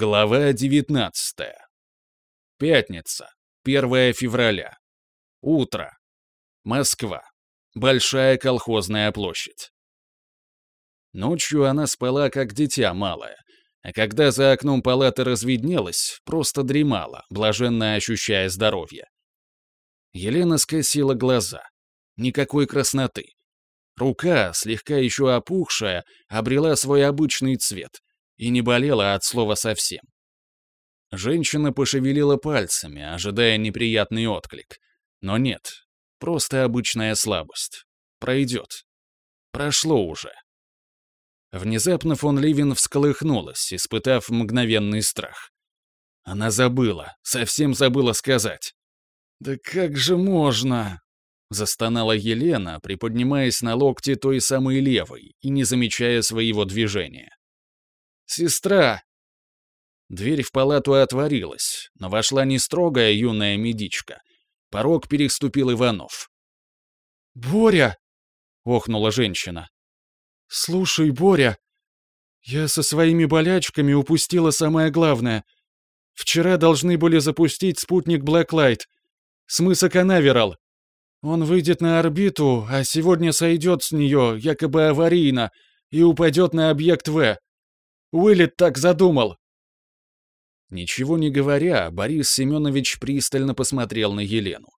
Глава 19. Пятница, 1 февраля. Утро. Москва. Большая колхозная площадь. Ночью она спала, как дитя малое, а когда за окном палаты разведнелось, просто дремала, блаженно ощущая здоровье. Елена скосила глаза. Никакой красноты. Рука, слегка еще опухшая, обрела свой обычный цвет, и не болела от слова совсем. Женщина пошевелила пальцами, ожидая неприятный отклик. Но нет, просто обычная слабость. Пройдет. Прошло уже. Внезапно фон Ливен всколыхнулась, испытав мгновенный страх. Она забыла, совсем забыла сказать. «Да как же можно?» Застонала Елена, приподнимаясь на локте той самой левой и не замечая своего движения. Сестра!» Дверь в палату отворилась, но вошла не строгая юная медичка. Порог переступил Иванов. «Боря!» — охнула женщина. «Слушай, Боря, я со своими болячками упустила самое главное. Вчера должны были запустить спутник Blacklight. Смысл Канаверал. Он выйдет на орбиту, а сегодня сойдет с нее, якобы аварийно, и упадет на объект В. Уиллет так задумал!» Ничего не говоря, Борис Семенович пристально посмотрел на Елену.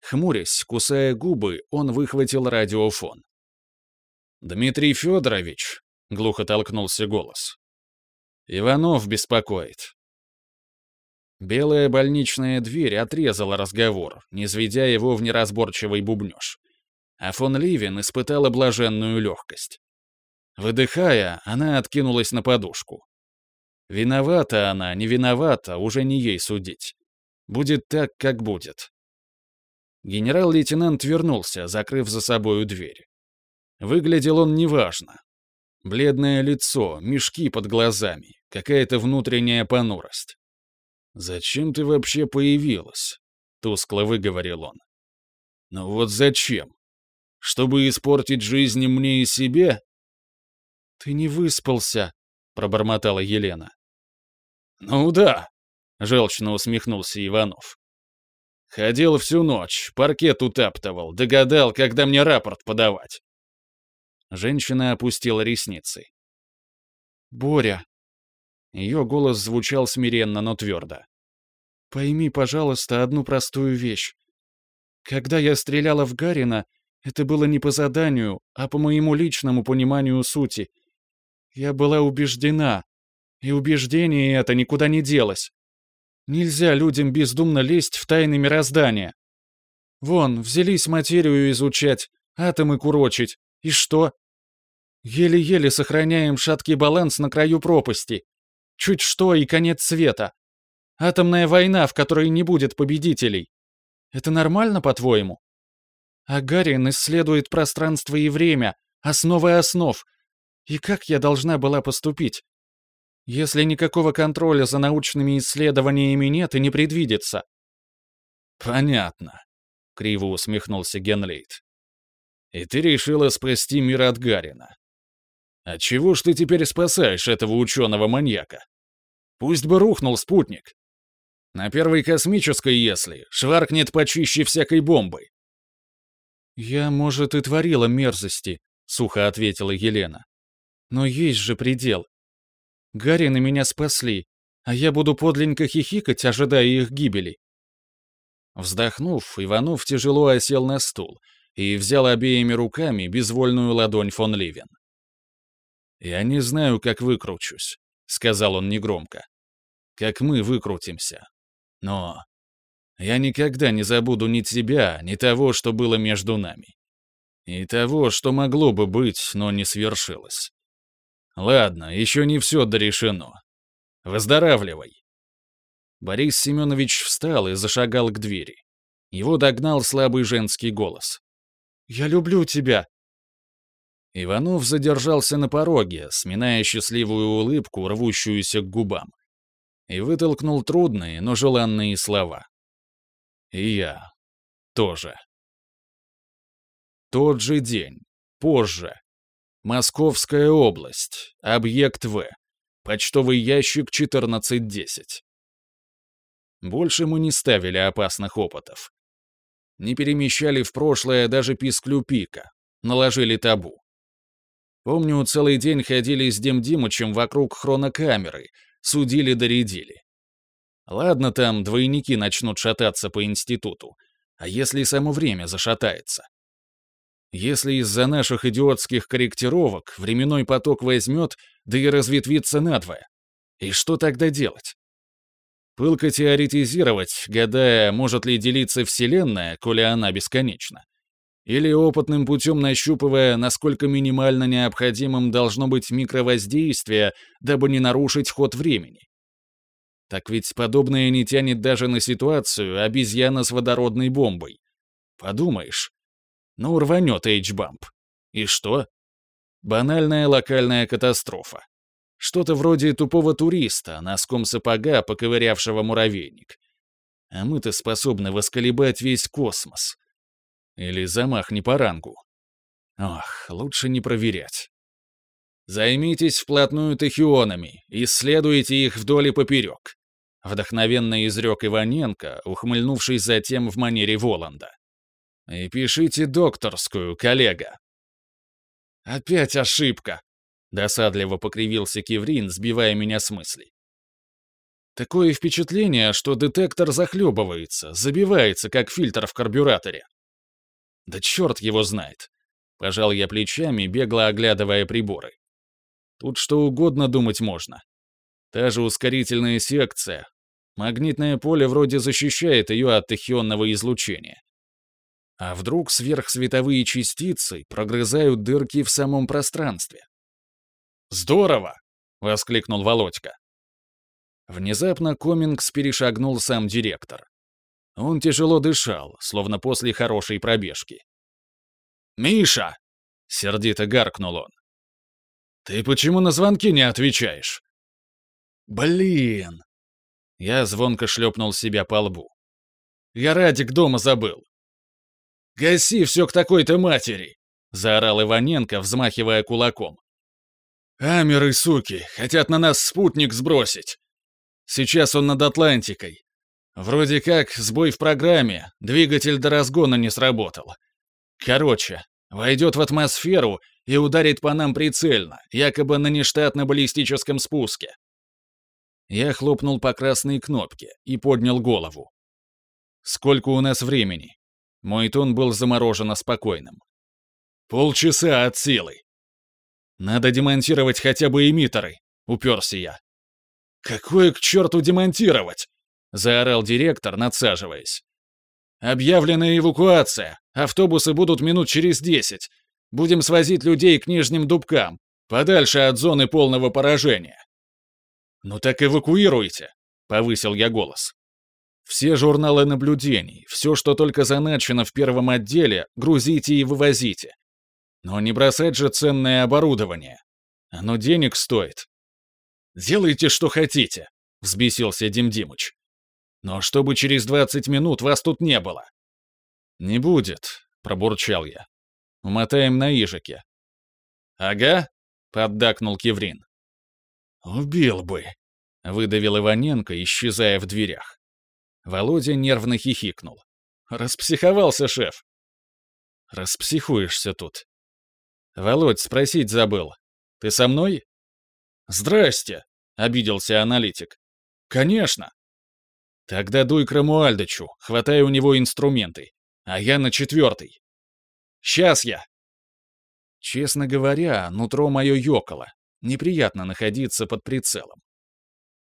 Хмурясь, кусая губы, он выхватил радиофон. «Дмитрий Федорович», — глухо толкнулся голос. «Иванов беспокоит». Белая больничная дверь отрезала разговор, не сведя его в неразборчивый бубнёж. А фон Ливен испытала блаженную легкость. Выдыхая, она откинулась на подушку. Виновата она, не виновата, уже не ей судить. Будет так, как будет. Генерал-лейтенант вернулся, закрыв за собою дверь. Выглядел он неважно. Бледное лицо, мешки под глазами, какая-то внутренняя понурость. «Зачем ты вообще появилась?» — тускло выговорил он. «Ну вот зачем? Чтобы испортить жизнь мне и себе? «Ты не выспался», — пробормотала Елена. «Ну да», — желчно усмехнулся Иванов. «Ходил всю ночь, паркет утаптывал, догадал, когда мне рапорт подавать». Женщина опустила ресницы. «Боря!» Ее голос звучал смиренно, но твердо. «Пойми, пожалуйста, одну простую вещь. Когда я стреляла в Гарина, это было не по заданию, а по моему личному пониманию сути — я была убеждена, и убеждение это никуда не делось. Нельзя людям бездумно лезть в тайны мироздания. Вон, взялись материю изучать, атомы курочить. И что? Еле-еле сохраняем шаткий баланс на краю пропасти. Чуть что и конец света. Атомная война, в которой не будет победителей. Это нормально, по-твоему? А Гарин исследует пространство и время, основы основ, и как я должна была поступить? Если никакого контроля за научными исследованиями нет и не предвидится. Понятно, криво усмехнулся Генлейт. И ты решила спасти мир от Гарина. А чего ж ты теперь спасаешь этого ученого-маньяка? Пусть бы рухнул спутник. На первой космической, если, шваркнет почище всякой бомбы. «Я, может, и творила мерзости», — сухо ответила Елена. Но есть же предел. Гарри на меня спасли, а я буду подленько хихикать, ожидая их гибели. Вздохнув, Иванов тяжело осел на стул и взял обеими руками безвольную ладонь фон Ливен. «Я не знаю, как выкручусь», — сказал он негромко. «Как мы выкрутимся. Но я никогда не забуду ни тебя, ни того, что было между нами. И того, что могло бы быть, но не свершилось. Ладно, еще не все дорешено. Выздоравливай. Борис Семенович встал и зашагал к двери. Его догнал слабый женский голос. «Я люблю тебя!» Иванов задержался на пороге, сминая счастливую улыбку, рвущуюся к губам, и вытолкнул трудные, но желанные слова. «И я. Тоже». Тот же день. Позже. Московская область. Объект В. Почтовый ящик 1410. Больше мы не ставили опасных опытов. Не перемещали в прошлое даже писклю пика. Наложили табу. Помню, целый день ходили с Дем Димычем вокруг хронокамеры, судили-доредили. Ладно, там двойники начнут шататься по институту. А если само время зашатается? Если из-за наших идиотских корректировок временной поток возьмет, да и разветвится надвое. И что тогда делать? Пылко теоретизировать, гадая, может ли делиться Вселенная, коли она бесконечна. Или опытным путем нащупывая, насколько минимально необходимым должно быть микровоздействие, дабы не нарушить ход времени. Так ведь подобное не тянет даже на ситуацию обезьяна с водородной бомбой. Подумаешь. Ну, рванет H-бамп. И что? Банальная локальная катастрофа. Что-то вроде тупого туриста, носком сапога, поковырявшего муравейник. А мы-то способны восколебать весь космос. Или замах не по рангу. Ох, лучше не проверять. Займитесь вплотную тахионами, исследуйте их вдоль и поперек. Вдохновенно изрек Иваненко, ухмыльнувшись затем в манере Воланда. И пишите докторскую, коллега. Опять ошибка, Досадливо покривился Киврин, сбивая меня с мыслей. Такое впечатление, что детектор захлебывается, забивается, как фильтр в карбюраторе. Да черт его знает. Пожал я плечами, бегло оглядывая приборы. Тут что угодно думать можно. Та же ускорительная секция. Магнитное поле вроде защищает ее от тахионного излучения. А вдруг сверхсветовые частицы прогрызают дырки в самом пространстве? «Здорово!» — воскликнул Володька. Внезапно Комингс перешагнул сам директор. Он тяжело дышал, словно после хорошей пробежки. «Миша!» — сердито гаркнул он. «Ты почему на звонки не отвечаешь?» «Блин!» Я звонко шлепнул себя по лбу. «Я Радик дома забыл». «Гаси все к такой-то матери!» — заорал Иваненко, взмахивая кулаком. Амеры, суки, хотят на нас спутник сбросить. Сейчас он над Атлантикой. Вроде как сбой в программе, двигатель до разгона не сработал. Короче, войдет в атмосферу и ударит по нам прицельно, якобы на нештатно-баллистическом спуске. Я хлопнул по красной кнопке и поднял голову. «Сколько у нас времени?» Мой тон был замороженно спокойным. «Полчаса от силы. Надо демонтировать хотя бы эмиттеры, уперся я. Какое к черту демонтировать? Заорал директор, надсаживаясь. Объявлена эвакуация. Автобусы будут минут через десять. Будем свозить людей к нижним дубкам, подальше от зоны полного поражения. Ну так эвакуируйте, повысил я голос. Все журналы наблюдений, все, что только заначено в первом отделе, грузите и вывозите. Но не бросать же ценное оборудование. Оно денег стоит. «Делайте, что хотите», — взбесился Дим Димыч. «Но чтобы через 20 минут вас тут не было». «Не будет», — пробурчал я. «Умотаем на Ижике». «Ага», — поддакнул Кеврин. «Убил бы», — выдавил Иваненко, исчезая в дверях. Володя нервно хихикнул. «Распсиховался шеф». «Распсихуешься тут», «Володь, спросить забыл. Ты со мной?» «Здрасте», — обиделся аналитик. «Конечно». «Тогда дуй к Рамуальдычу, хватай у него инструменты, а я на четвертый». «Сейчас я». Честно говоря, нутро мое ёкало. Неприятно находиться под прицелом.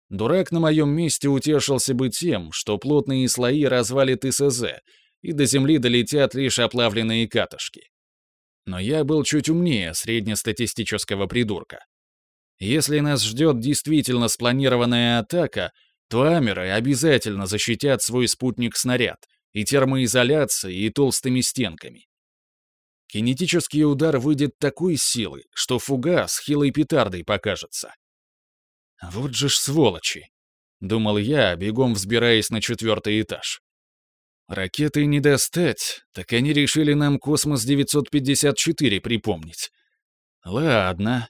Дурак на моем месте утешился бы тем, что плотные слои развалит ИСЗ, и до земли долетят лишь оплавленные катышки. Но я был чуть умнее среднестатистического придурка. Если нас ждет действительно спланированная атака, то амеры обязательно защитят свой спутник-снаряд и термоизоляцией, и толстыми стенками. Кинетический удар выйдет такой силы, что фуга с хилой петардой покажется. Вот же ж сволочи! Думал я, бегом взбираясь на четвертый этаж. Ракеты не достать, так они решили нам космос-954 припомнить. Ладно.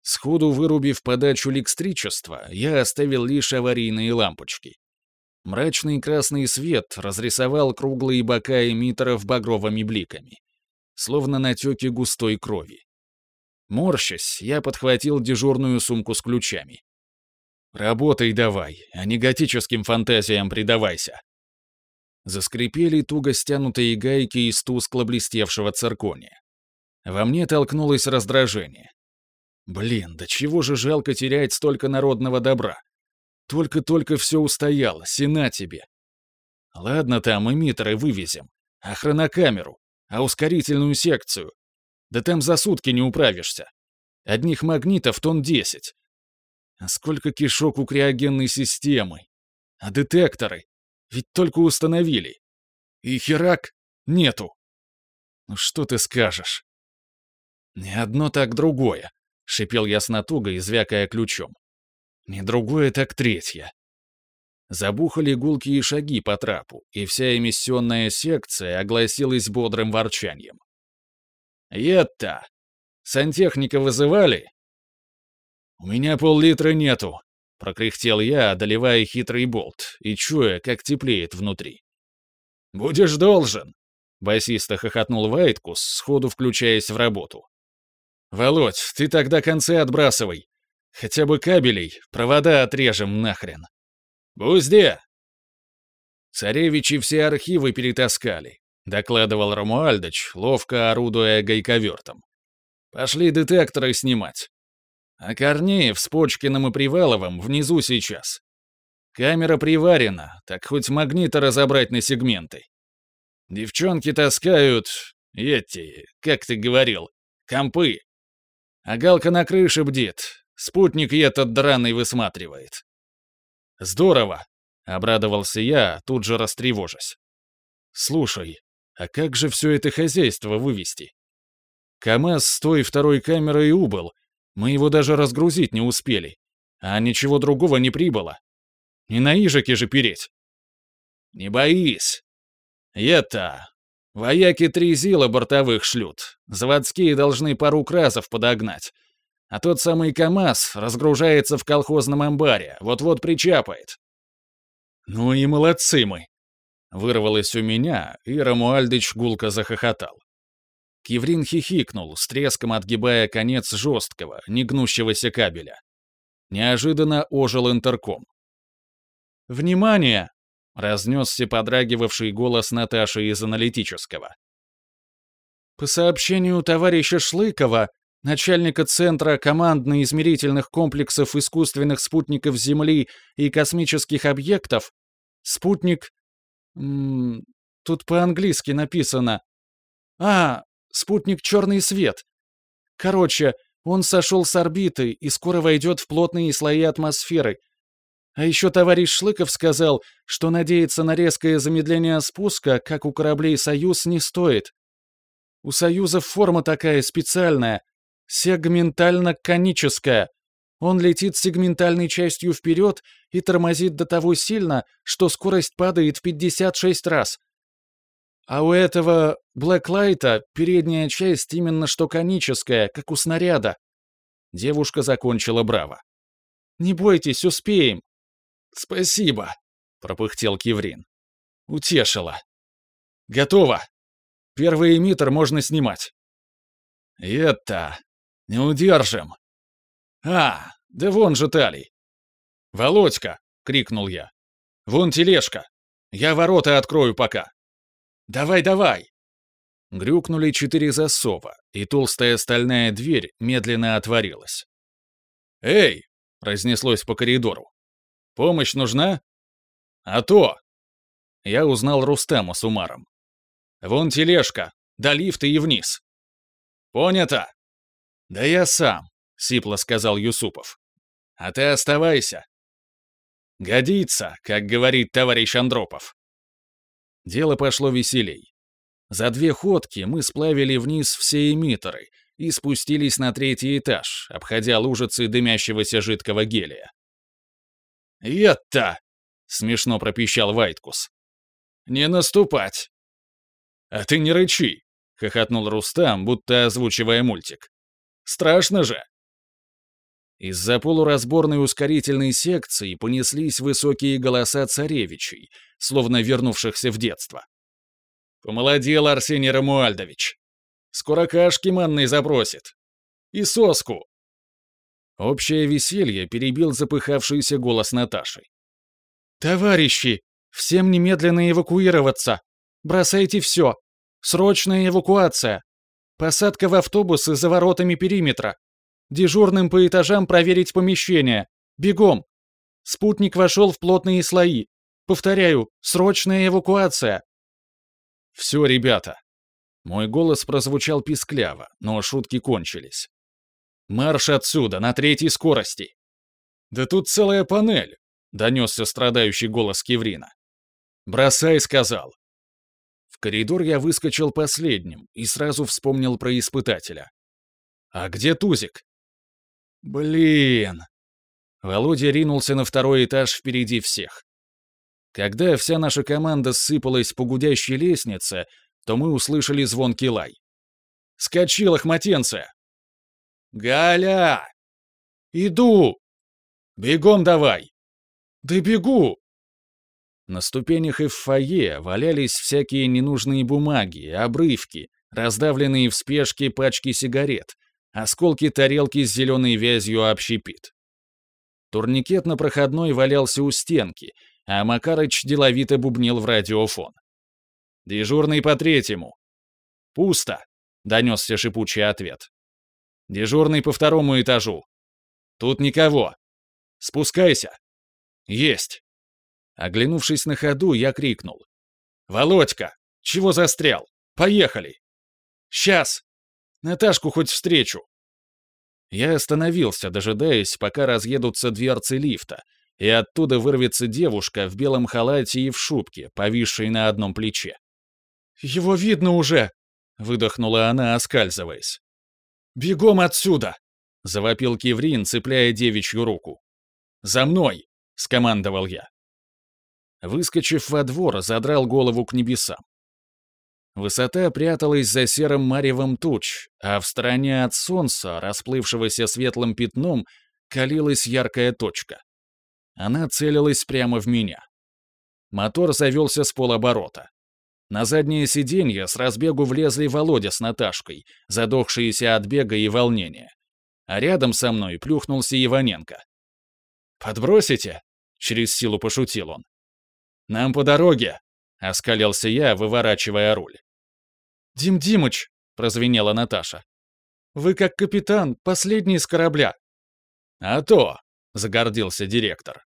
Сходу вырубив подачу электричества, я оставил лишь аварийные лампочки. Мрачный красный свет разрисовал круглые бока эмиттеров багровыми бликами, словно натеки густой крови. Морщась, я подхватил дежурную сумку с ключами. «Работай давай, а не готическим фантазиям предавайся». Заскрипели туго стянутые гайки из тускло блестевшего циркония. Во мне толкнулось раздражение. Блин, да чего же жалко терять столько народного добра? Только-только все устояло, сена тебе. Ладно там, эмиттеры вывезем. А хронокамеру? А ускорительную секцию? Да там за сутки не управишься. Одних магнитов тон десять. А сколько кишок у криогенной системы? А детекторы? Ведь только установили. И херак нету. Ну что ты скажешь? Не одно так другое шипел я с натугой, звякая ключом. Не другое, так третье. Забухали гулкие шаги по трапу, и вся эмиссионная секция огласилась бодрым ворчанием. «Етта! Сантехника вызывали?» «У меня пол-литра нету», — прокряхтел я, одолевая хитрый болт и чуя, как теплеет внутри. «Будешь должен», — басисто хохотнул Вайткус, сходу включаясь в работу. «Володь, ты тогда концы отбрасывай. Хотя бы кабелей, провода отрежем нахрен». «Бузде!» «Царевичи все архивы перетаскали», — докладывал Ромуальдыч, ловко орудуя гайковертом. «Пошли детекторы снимать. А Корнеев с Почкиным и Приваловым внизу сейчас. Камера приварена, так хоть магниты разобрать на сегменты. Девчонки таскают... эти, как ты говорил, компы. А Галка на крыше бдит. Спутник и этот драный высматривает. Здорово, обрадовался я, тут же растревожась. Слушай, а как же все это хозяйство вывести? КамАЗ с той второй камерой убыл. Мы его даже разгрузить не успели. А ничего другого не прибыло. Не на Ижике же переть. Не боись. Это, Вояки три зила бортовых шлют. Заводские должны пару кразов подогнать. А тот самый КАМАЗ разгружается в колхозном амбаре, вот-вот причапает. Ну и молодцы мы. Вырвалось у меня, и Рамуальдыч гулко захохотал. Киврин хихикнул, с треском отгибая конец жесткого, негнущегося кабеля. Неожиданно ожил интерком. «Внимание! — разнесся подрагивавший голос Наташи из аналитического. «По сообщению товарища Шлыкова, начальника Центра командно-измерительных комплексов искусственных спутников Земли и космических объектов, спутник... М -м, тут по-английски написано. А, спутник «Черный свет». Короче, он сошел с орбиты и скоро войдет в плотные слои атмосферы, а еще товарищ Шлыков сказал, что надеяться на резкое замедление спуска, как у кораблей «Союз», не стоит. У «Союза» форма такая специальная, сегментально-коническая. Он летит сегментальной частью вперед и тормозит до того сильно, что скорость падает в 56 раз. А у этого Блэклайта передняя часть именно что коническая, как у снаряда. Девушка закончила браво. «Не бойтесь, успеем. «Спасибо», — пропыхтел Киврин. «Утешила. Готово. Первый эмиттер можно снимать». «Это... Не удержим». «А, да вон же Талий». «Володька!» — крикнул я. «Вон тележка. Я ворота открою пока». «Давай, давай!» Грюкнули четыре засова, и толстая стальная дверь медленно отворилась. «Эй!» — разнеслось по коридору. Помощь нужна? А то! Я узнал Рустема с Умаром. Вон тележка, до лифта и вниз. Понято? Да я сам, сипло сказал Юсупов. А ты оставайся. Годится, как говорит товарищ Андропов. Дело пошло веселей. За две ходки мы сплавили вниз все эмиттеры и спустились на третий этаж, обходя лужицы дымящегося жидкого гелия. «Это!» — смешно пропищал Вайткус. «Не наступать!» «А ты не рычи!» — хохотнул Рустам, будто озвучивая мультик. «Страшно же!» Из-за полуразборной ускорительной секции понеслись высокие голоса царевичей, словно вернувшихся в детство. «Помолодел Арсений Рамуальдович. Скоро кашки манной запросит. И соску!» Общее веселье перебил запыхавшийся голос Наташи. «Товарищи, всем немедленно эвакуироваться! Бросайте все! Срочная эвакуация! Посадка в автобусы за воротами периметра! Дежурным по этажам проверить помещение! Бегом! Спутник вошел в плотные слои! Повторяю, срочная эвакуация!» «Все, ребята!» Мой голос прозвучал пискляво, но шутки кончились. Марш отсюда, на третьей скорости!» «Да тут целая панель!» — донесся страдающий голос Кеврина. «Бросай!» — сказал. В коридор я выскочил последним и сразу вспомнил про испытателя. «А где Тузик?» «Блин!» Володя ринулся на второй этаж впереди всех. Когда вся наша команда сыпалась по гудящей лестнице, то мы услышали звонкий лай. «Скочи, лохматенция!» «Галя!» «Иду!» «Бегом давай!» «Да бегу!» На ступенях и в фойе валялись всякие ненужные бумаги, обрывки, раздавленные в спешке пачки сигарет, осколки тарелки с зеленой вязью общепит. Турникет на проходной валялся у стенки, а Макарыч деловито бубнил в радиофон. «Дежурный по третьему». «Пусто», — донесся шипучий ответ. Дежурный по второму этажу. Тут никого. Спускайся. Есть. Оглянувшись на ходу, я крикнул. «Володька! Чего застрял? Поехали!» «Сейчас! Наташку хоть встречу!» Я остановился, дожидаясь, пока разъедутся дверцы лифта, и оттуда вырвется девушка в белом халате и в шубке, повисшей на одном плече. «Его видно уже!» — выдохнула она, оскальзываясь. «Бегом отсюда!» — завопил Киврин, цепляя девичью руку. «За мной!» — скомандовал я. Выскочив во двор, задрал голову к небесам. Высота пряталась за серым маревом туч, а в стороне от солнца, расплывшегося светлым пятном, калилась яркая точка. Она целилась прямо в меня. Мотор завелся с полоборота. На заднее сиденье с разбегу влезли Володя с Наташкой, задохшиеся от бега и волнения. А рядом со мной плюхнулся Иваненко. «Подбросите?» — через силу пошутил он. «Нам по дороге!» — оскалился я, выворачивая руль. «Дим Димыч!» — прозвенела Наташа. «Вы как капитан, последний с корабля». «А то!» — загордился директор.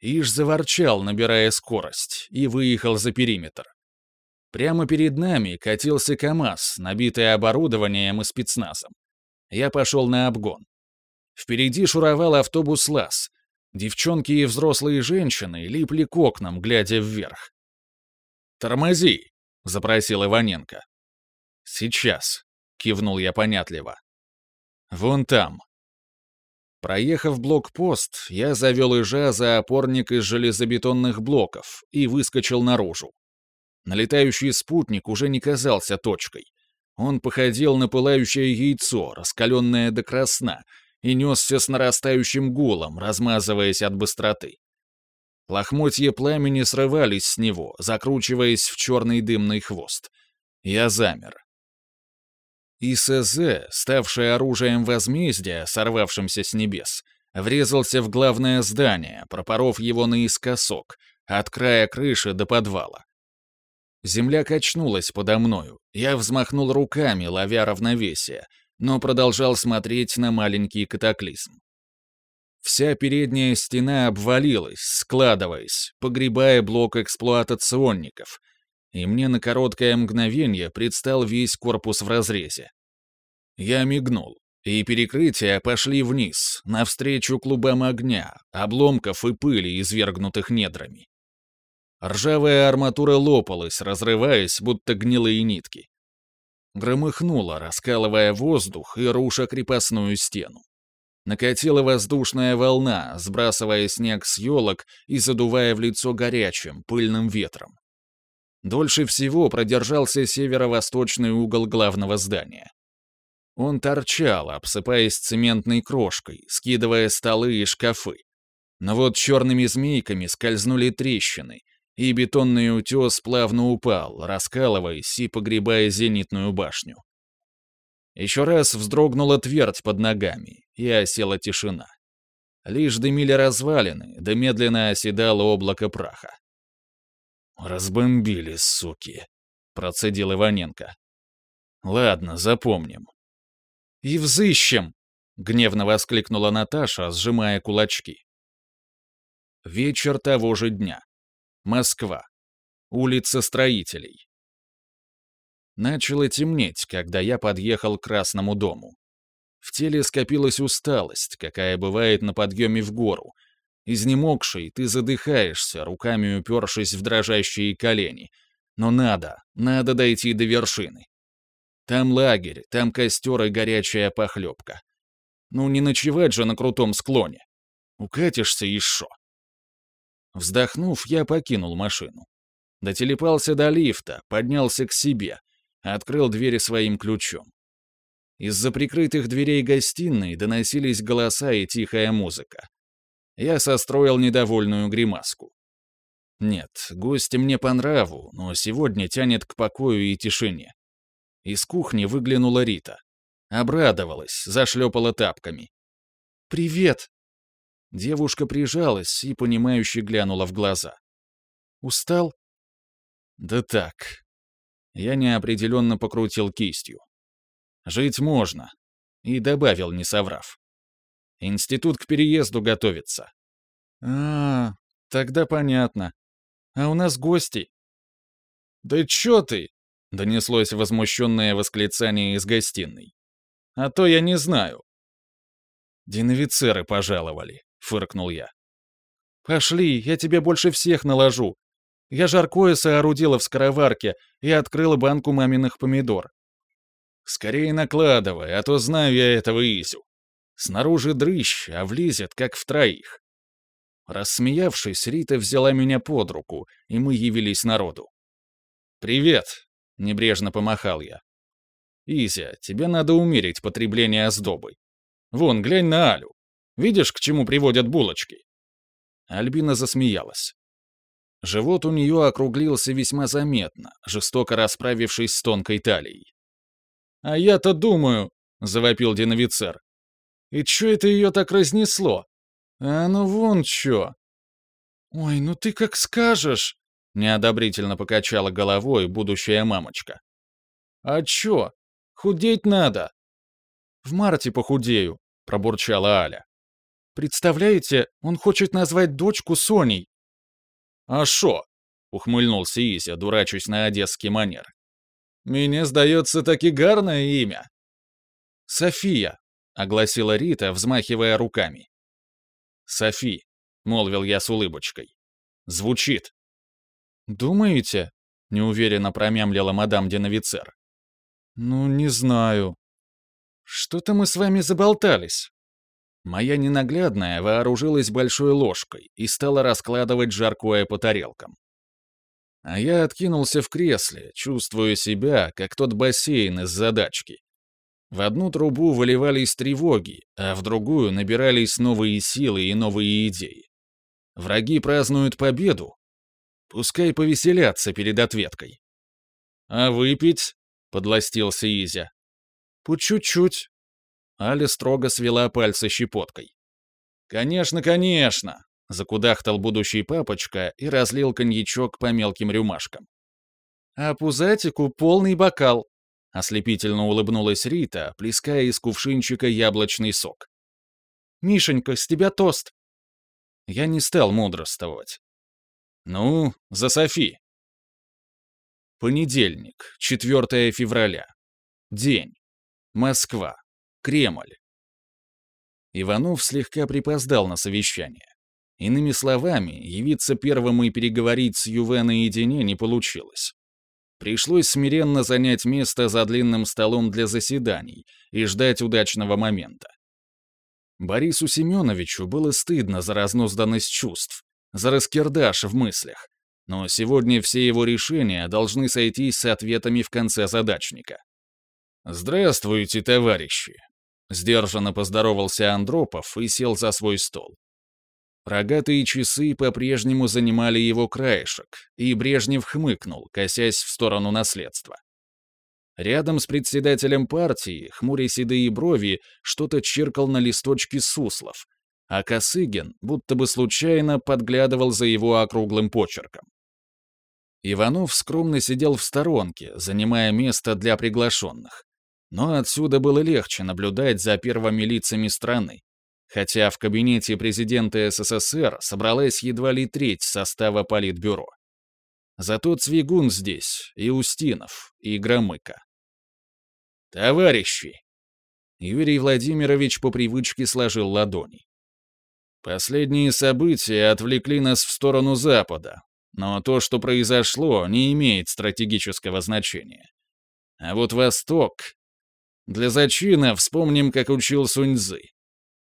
Иж заворчал, набирая скорость, и выехал за периметр. Прямо перед нами катился КАМАЗ, набитый оборудованием и спецназом. Я пошел на обгон. Впереди шуровал автобус ЛАЗ. Девчонки и взрослые женщины липли к окнам, глядя вверх. «Тормози!» — запросил Иваненко. «Сейчас», — кивнул я понятливо. «Вон там». Проехав блокпост, я завел ижа за опорник из железобетонных блоков и выскочил наружу. Налетающий спутник уже не казался точкой. Он походил на пылающее яйцо, раскаленное до красна, и несся с нарастающим гулом, размазываясь от быстроты. Лохмотья пламени срывались с него, закручиваясь в черный дымный хвост. Я замер. ИСЗ, ставший оружием возмездия, сорвавшимся с небес, врезался в главное здание, пропоров его наискосок, от края крыши до подвала. Земля качнулась подо мною. Я взмахнул руками, ловя равновесие, но продолжал смотреть на маленький катаклизм. Вся передняя стена обвалилась, складываясь, погребая блок эксплуатационников, и мне на короткое мгновение предстал весь корпус в разрезе. Я мигнул, и перекрытия пошли вниз, навстречу клубам огня, обломков и пыли, извергнутых недрами. Ржавая арматура лопалась, разрываясь, будто гнилые нитки. Громыхнуло, раскалывая воздух и руша крепостную стену. Накатила воздушная волна, сбрасывая снег с елок и задувая в лицо горячим, пыльным ветром. Дольше всего продержался северо-восточный угол главного здания. Он торчал, обсыпаясь цементной крошкой, скидывая столы и шкафы. Но вот черными змейками скользнули трещины, и бетонный утес плавно упал, раскалываясь и погребая зенитную башню. Еще раз вздрогнула твердь под ногами, и осела тишина. Лишь дымили развалины, да медленно оседало облако праха. «Разбомбили, суки», — процедил Иваненко. «Ладно, запомним». «И взыщем!» — гневно воскликнула Наташа, сжимая кулачки. Вечер того же дня. Москва. Улица Строителей. Начало темнеть, когда я подъехал к Красному дому. В теле скопилась усталость, какая бывает на подъеме в гору. Изнемогший, ты задыхаешься, руками упершись в дрожащие колени. Но надо, надо дойти до вершины. Там лагерь, там костер и горячая похлебка. Ну не ночевать же на крутом склоне. Укатишься еще. Вздохнув, я покинул машину. Дотелепался до лифта, поднялся к себе, открыл двери своим ключом. Из-за прикрытых дверей гостиной доносились голоса и тихая музыка. Я состроил недовольную гримаску. Нет, гости мне по нраву, но сегодня тянет к покою и тишине. Из кухни выглянула Рита. Обрадовалась, зашлепала тапками. «Привет!» Девушка прижалась и, понимающе глянула в глаза. «Устал?» «Да так, я неопределенно покрутил кистью. Жить можно. И добавил, не соврав. Институт к переезду готовится. А, тогда понятно. А у нас гости. Да чё ты? Донеслось возмущенное восклицание из гостиной. А то я не знаю. Диновицеры пожаловали, фыркнул я. Пошли, я тебе больше всех наложу. Я жаркое соорудила в скороварке и открыла банку маминых помидор. Скорее накладывай, а то знаю я этого Изю. Снаружи дрыщ, а влезет, как в троих. Рассмеявшись, Рита взяла меня под руку, и мы явились народу. «Привет!» — небрежно помахал я. «Изя, тебе надо умерить потребление оздобы. Вон, глянь на Алю. Видишь, к чему приводят булочки?» Альбина засмеялась. Живот у нее округлился весьма заметно, жестоко расправившись с тонкой талией. «А я-то думаю», — завопил диновицер. «И чё это ее так разнесло? А ну вон чё!» «Ой, ну ты как скажешь!» — неодобрительно покачала головой будущая мамочка. «А чё? Худеть надо!» «В марте похудею», — пробурчала Аля. «Представляете, он хочет назвать дочку Соней, «А шо?» — ухмыльнулся Ися, дурачусь на одесский манер. «Мне, сдается, таки гарное имя». «София», — огласила Рита, взмахивая руками. «Софи», — молвил я с улыбочкой. «Звучит». «Думаете?» — неуверенно промямлила мадам Деновицер. «Ну, не знаю. Что-то мы с вами заболтались». Моя ненаглядная вооружилась большой ложкой и стала раскладывать жаркое по тарелкам. А я откинулся в кресле, чувствуя себя, как тот бассейн из задачки. В одну трубу выливались тревоги, а в другую набирались новые силы и новые идеи. Враги празднуют победу. Пускай повеселятся перед ответкой. «А выпить?» — подластился Изя. «По чуть-чуть», Аля строго свела пальцы щепоткой. «Конечно, конечно!» — закудахтал будущий папочка и разлил коньячок по мелким рюмашкам. «А пузатику полный бокал!» — ослепительно улыбнулась Рита, плеская из кувшинчика яблочный сок. «Мишенька, с тебя тост!» Я не стал мудрствовать. «Ну, за Софи!» Понедельник, 4 февраля. День. Москва. Кремль. Иванов слегка припоздал на совещание. Иными словами, явиться первым и переговорить с Юве наедине не получилось. Пришлось смиренно занять место за длинным столом для заседаний и ждать удачного момента. Борису Семеновичу было стыдно за разнузданность чувств, за раскирдаш в мыслях, но сегодня все его решения должны сойтись с ответами в конце задачника. «Здравствуйте, товарищи!» Сдержанно поздоровался Андропов и сел за свой стол. Рогатые часы по-прежнему занимали его краешек, и Брежнев хмыкнул, косясь в сторону наследства. Рядом с председателем партии, хмуря седые брови, что-то чиркал на листочке суслов, а Косыгин будто бы случайно подглядывал за его округлым почерком. Иванов скромно сидел в сторонке, занимая место для приглашенных. Но отсюда было легче наблюдать за первыми лицами страны, хотя в кабинете президента СССР собралась едва ли треть состава Политбюро. Зато Цвигун здесь, и Устинов, и Громыко. «Товарищи!» Юрий Владимирович по привычке сложил ладони. Последние события отвлекли нас в сторону Запада, но то, что произошло, не имеет стратегического значения. А вот Восток... Для зачина вспомним, как учил Суньцзы.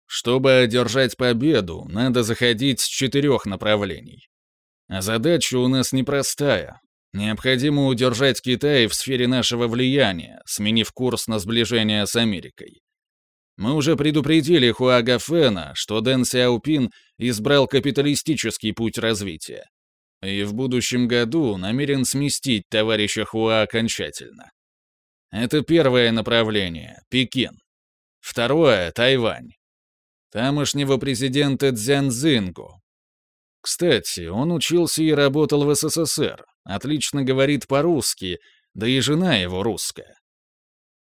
Чтобы одержать победу, надо заходить с четырех направлений. А задача у нас непростая. Необходимо удержать Китай в сфере нашего влияния, сменив курс на сближение с Америкой. Мы уже предупредили Хуага Фэна, что Дэн Сяопин избрал капиталистический путь развития. И в будущем году намерен сместить товарища Хуа окончательно. Это первое направление — Пекин. Второе — Тайвань тамошнего президента Цзянзингу. Кстати, он учился и работал в СССР, отлично говорит по-русски, да и жена его русская.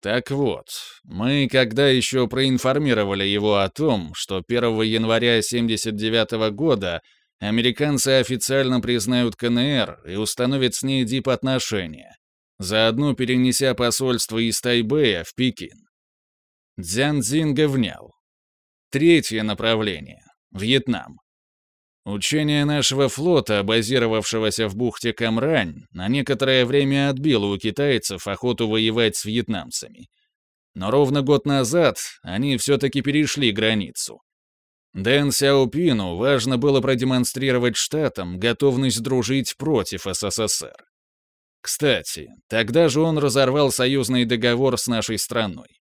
Так вот, мы когда еще проинформировали его о том, что 1 января 79 -го года американцы официально признают КНР и установят с ней дипотношения, заодно перенеся посольство из Тайбэя в Пекин. Дзянзинга внял. Третье направление — Вьетнам. Учение нашего флота, базировавшегося в бухте Камрань, на некоторое время отбило у китайцев охоту воевать с вьетнамцами. Но ровно год назад они все-таки перешли границу. Дэн Сяопину важно было продемонстрировать штатам готовность дружить против СССР. Кстати, тогда же он разорвал союзный договор с нашей страной.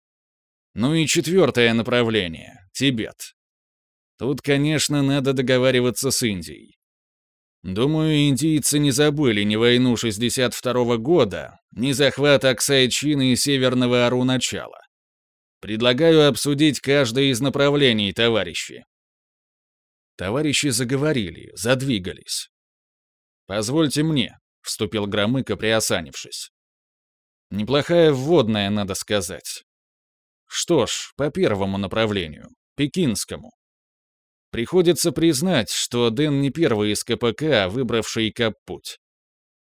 Ну и четвертое направление — Тибет. Тут, конечно, надо договариваться с Индией. Думаю, индийцы не забыли ни войну 62 -го года, ни захват Аксайчины и Северного Аруначала. Предлагаю обсудить каждое из направлений, товарищи. Товарищи заговорили, задвигались. «Позвольте мне», — вступил Громыко, приосанившись. «Неплохая вводная, надо сказать. Что ж, по первому направлению, пекинскому. Приходится признать, что Дэн не первый из КПК, выбравший Кап-путь.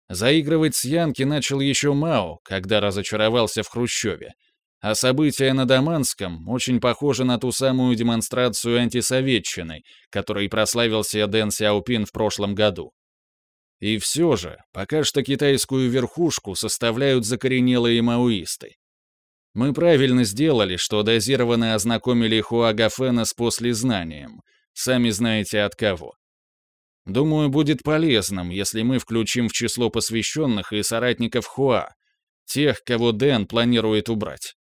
Заигрывать с Янки начал еще Мао, когда разочаровался в Хрущеве, а события на Даманском очень похожи на ту самую демонстрацию антисоветчины, которой прославился Дэн Сяопин в прошлом году. И все же, пока что китайскую верхушку составляют закоренелые маоисты. Мы правильно сделали, что дозированно ознакомили Хуагафена с послезнанием, сами знаете от кого. Думаю, будет полезным, если мы включим в число посвященных и соратников Хуа, тех, кого Дэн планирует убрать.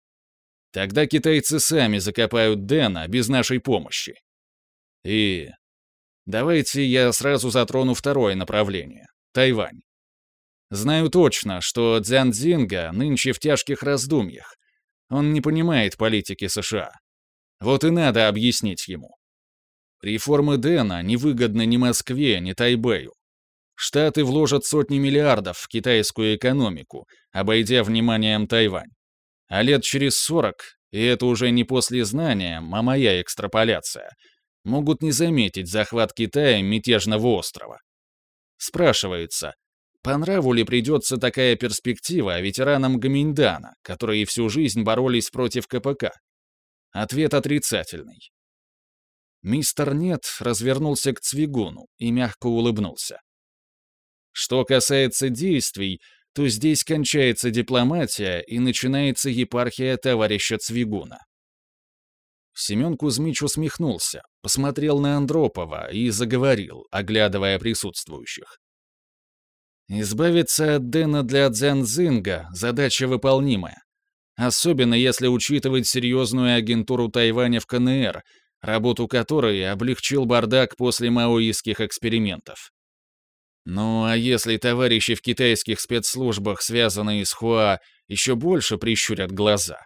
Тогда китайцы сами закопают Дэна без нашей помощи. И давайте я сразу затрону второе направление — Тайвань. Знаю точно, что Цзянцзинга нынче в тяжких раздумьях, он не понимает политики США. Вот и надо объяснить ему. Реформы Дэна невыгодны ни Москве, ни Тайбэю. Штаты вложат сотни миллиардов в китайскую экономику, обойдя вниманием Тайвань. А лет через 40, и это уже не после знания, а моя экстраполяция, могут не заметить захват Китая мятежного острова. Спрашивается, по нраву ли придется такая перспектива ветеранам Гаминдана, которые всю жизнь боролись против КПК? Ответ отрицательный. Мистер Нет развернулся к Цвигуну и мягко улыбнулся. Что касается действий, то здесь кончается дипломатия и начинается епархия товарища Цвигуна. Семен Кузьмич усмехнулся, посмотрел на Андропова и заговорил, оглядывая присутствующих. Избавиться от Дэна для Дзянзинга — задача выполнимая. особенно если учитывать серьезную агентуру Тайваня в КНР, работу которой облегчил бардак после маоистских экспериментов. Ну а если товарищи в китайских спецслужбах, связанные с Хуа, еще больше прищурят глаза?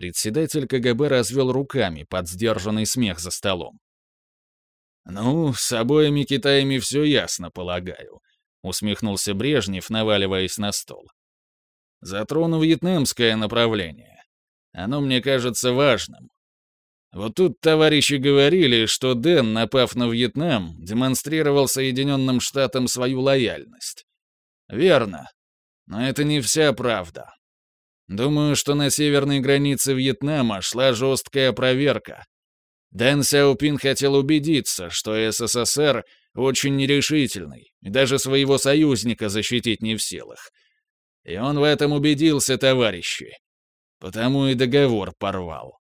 Председатель КГБ развел руками под сдержанный смех за столом. «Ну, с обоими Китаями все ясно, полагаю», — усмехнулся Брежнев, наваливаясь на стол. «Затрону вьетнамское направление. Оно мне кажется важным. Вот тут товарищи говорили, что Дэн, напав на Вьетнам, демонстрировал Соединенным Штатам свою лояльность. Верно. Но это не вся правда. Думаю, что на северной границе Вьетнама шла жесткая проверка. Дэн Сяопин хотел убедиться, что СССР очень нерешительный и даже своего союзника защитить не в силах. И он в этом убедился, товарищи. Потому и договор порвал.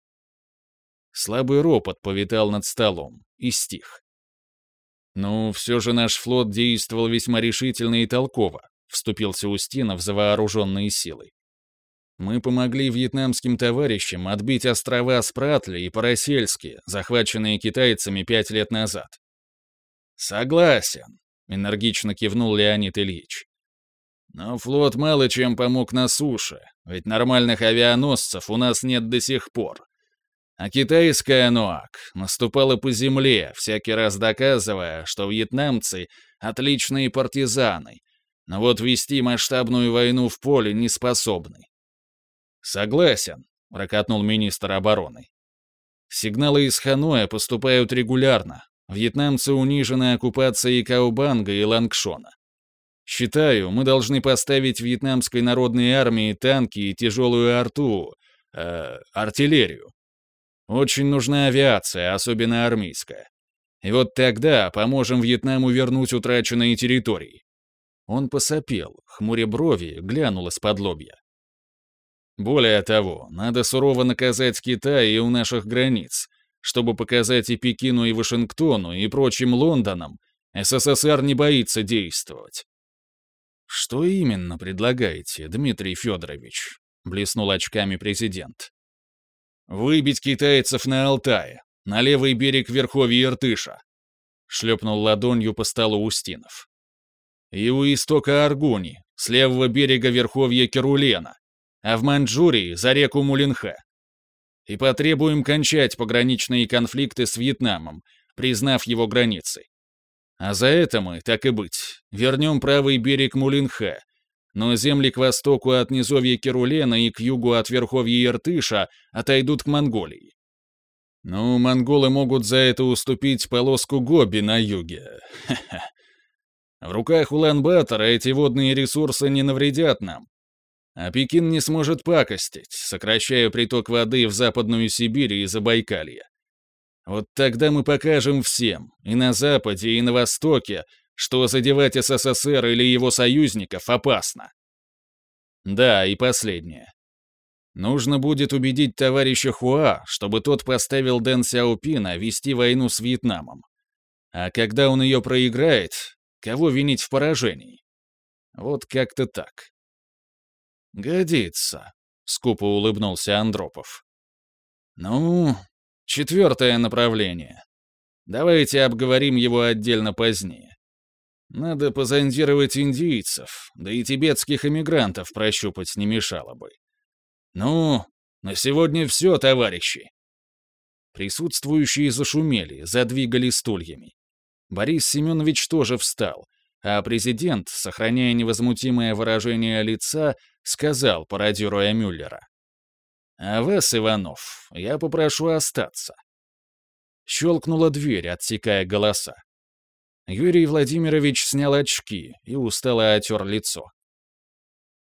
Слабый ропот повитал над столом и стих. «Ну, все же наш флот действовал весьма решительно и толково», — вступился Устинов за вооруженные силы. «Мы помогли вьетнамским товарищам отбить острова Спратли и Парасельски, захваченные китайцами пять лет назад». «Согласен», — энергично кивнул Леонид Ильич. «Но флот мало чем помог на суше, ведь нормальных авианосцев у нас нет до сих пор. А китайская НОАК наступала по земле, всякий раз доказывая, что вьетнамцы — отличные партизаны, но вот вести масштабную войну в поле не способны. «Согласен», — прокатнул министр обороны. «Сигналы из Ханоя поступают регулярно. Вьетнамцы унижены оккупацией Каубанга и Лангшона. Считаю, мы должны поставить вьетнамской народной армии танки и тяжелую арту... Э, артиллерию. Очень нужна авиация, особенно армейская. И вот тогда поможем Вьетнаму вернуть утраченные территории». Он посопел, хмуря брови, глянул из-под лобья. Более того, надо сурово наказать Китай и у наших границ, чтобы показать и Пекину, и Вашингтону, и прочим Лондонам, СССР не боится действовать. «Что именно предлагаете, Дмитрий Федорович?» — блеснул очками президент. «Выбить китайцев на Алтае, на левый берег Верховья Иртыша», — шлепнул ладонью по столу Устинов. «И у истока Аргуни, с левого берега Верховья Керулена, а в Маньчжурии за реку Мулинхэ. И потребуем кончать пограничные конфликты с Вьетнамом, признав его границы. А за это мы, так и быть, вернем правый берег Мулинхэ, но земли к востоку от низовья Керулена и к югу от верховья Иртыша отойдут к Монголии. Ну, монголы могут за это уступить полоску Гоби на юге. В руках Улан-Батора эти водные ресурсы не навредят нам. А Пекин не сможет пакостить, сокращая приток воды в Западную Сибирь и Забайкалье. Вот тогда мы покажем всем, и на Западе, и на Востоке, что задевать СССР или его союзников опасно. Да, и последнее. Нужно будет убедить товарища Хуа, чтобы тот поставил Дэн Сяопина вести войну с Вьетнамом. А когда он ее проиграет, кого винить в поражении? Вот как-то так. «Годится», — скупо улыбнулся Андропов. «Ну, четвертое направление. Давайте обговорим его отдельно позднее. Надо позондировать индийцев, да и тибетских эмигрантов прощупать не мешало бы. Ну, на сегодня все, товарищи. Присутствующие зашумели, задвигали стульями. Борис Семенович тоже встал, а президент, сохраняя невозмутимое выражение лица, сказал, пародируя Мюллера. «А вас, Иванов, я попрошу остаться». Щелкнула дверь, отсекая голоса. Юрий Владимирович снял очки и устало отер лицо.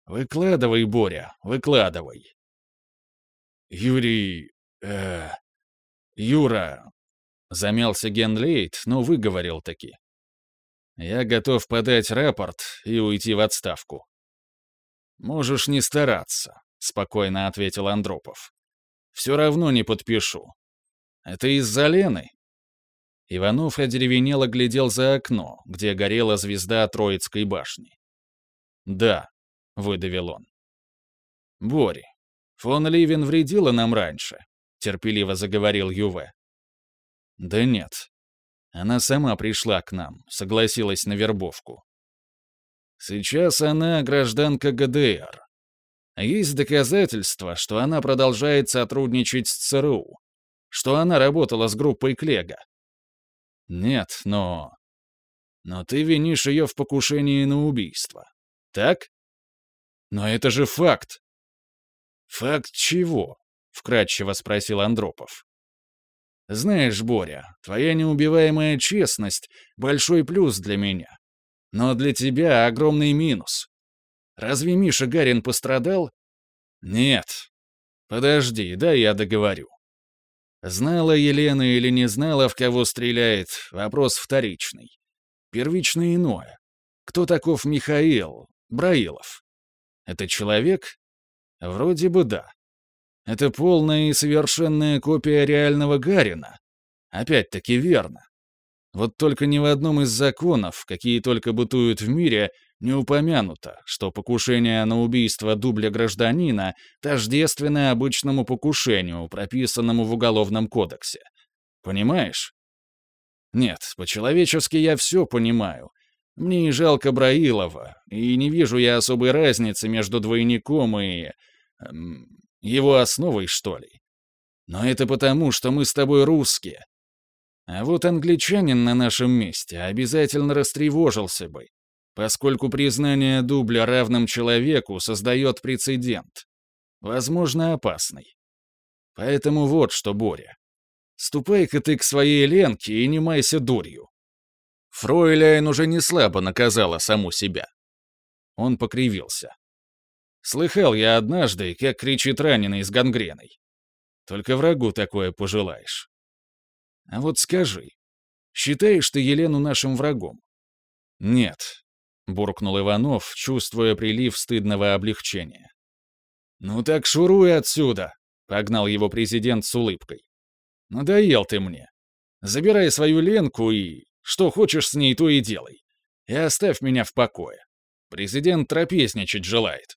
«Выкладывай, Боря, выкладывай». «Юрий... э... Юра...» Замялся Генлейт, но выговорил таки. «Я готов подать рапорт и уйти в отставку». «Можешь не стараться», — спокойно ответил Андропов. «Все равно не подпишу. Это из-за Лены?» Иванов одеревенело глядел за окно, где горела звезда Троицкой башни. «Да», — выдавил он. «Бори, Фон Ливен вредила нам раньше», — терпеливо заговорил Юве. «Да нет. Она сама пришла к нам, согласилась на вербовку. Сейчас она гражданка ГДР. Есть доказательства, что она продолжает сотрудничать с ЦРУ, что она работала с группой Клега. Нет, но... Но ты винишь ее в покушении на убийство. Так? Но это же факт. Факт чего? Вкратчиво спросил Андропов. Знаешь, Боря, твоя неубиваемая честность — большой плюс для меня. Но для тебя огромный минус. Разве Миша Гарин пострадал? Нет. Подожди, да я договорю. Знала Елена или не знала, в кого стреляет, вопрос вторичный. Первичный иное. Кто таков Михаил Браилов? Это человек? Вроде бы да. Это полная и совершенная копия реального Гарина. Опять-таки верно. Вот только ни в одном из законов, какие только бытуют в мире, не упомянуто, что покушение на убийство дубля гражданина тождественно обычному покушению, прописанному в Уголовном кодексе. Понимаешь? Нет, по-человечески я все понимаю. Мне и жалко Браилова, и не вижу я особой разницы между двойником и... Эм, его основой, что ли. Но это потому, что мы с тобой русские, а вот англичанин на нашем месте обязательно растревожился бы, поскольку признание дубля равным человеку создает прецедент, возможно, опасный. Поэтому вот что, Боря. Ступай-ка ты к своей Ленке и не майся дурью. Фройляйн уже не слабо наказала саму себя. Он покривился. Слыхал я однажды, как кричит раненый с гангреной. Только врагу такое пожелаешь. А вот скажи, считаешь ты Елену нашим врагом? Нет, буркнул Иванов, чувствуя прилив стыдного облегчения. Ну так шуруй отсюда, погнал его президент с улыбкой. Надоел ты мне. Забирай свою Ленку и что хочешь с ней, то и делай. И оставь меня в покое. Президент трапезничать желает.